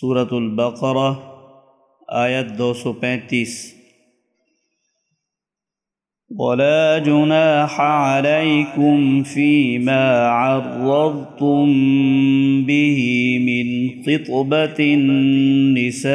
صورت البقرہ آیت دو سو پینتیس۔ ولا جناح عليكم فيما عرضتم به من خطبة النساء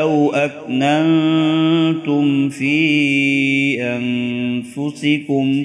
أو أكننتم في أنفسكم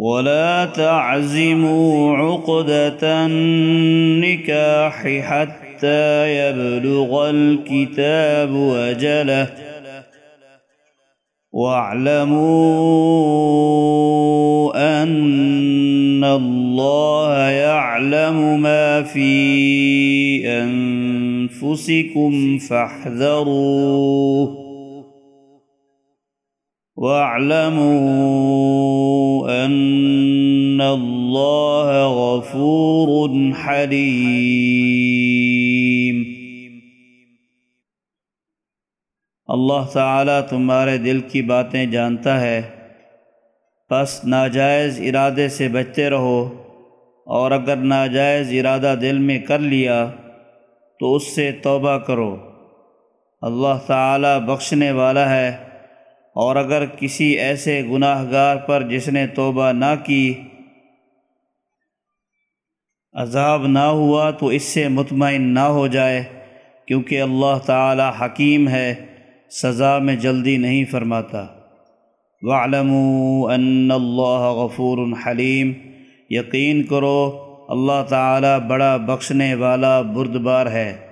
ولا تعزموا عقدة النكاح حتى يبلغ الكتاب وجله واعلموا أن الله يعلم ما في أنفسكم فاحذروه واعلموا ان اللہ غفور حلیم اللہ تعالیٰ تمہارے دل کی باتیں جانتا ہے بس ناجائز ارادے سے بچتے رہو، اور اگر ناجائز ارادہ دل میں کر لیا تو اس سے توبہ کرو۔ اللہ تعالیٰ بخشنے والا ہے۔ اور اگر کسی ایسے گناہ گار پر جس نے توبہ نہ کی، عذاب نہ ہوا تو اس سے مطمئن نہ ہو جائے، کیونکہ اللہ تعالی حکیم ہے، سزا میں جلدی نہیں فرماتا۔ وَعْلَمُوا أَنَّ اللَّهَ غَفُورٌ حلیم یقین کرو، اللہ تعالی بڑا بخشنے والا بردبار ہے۔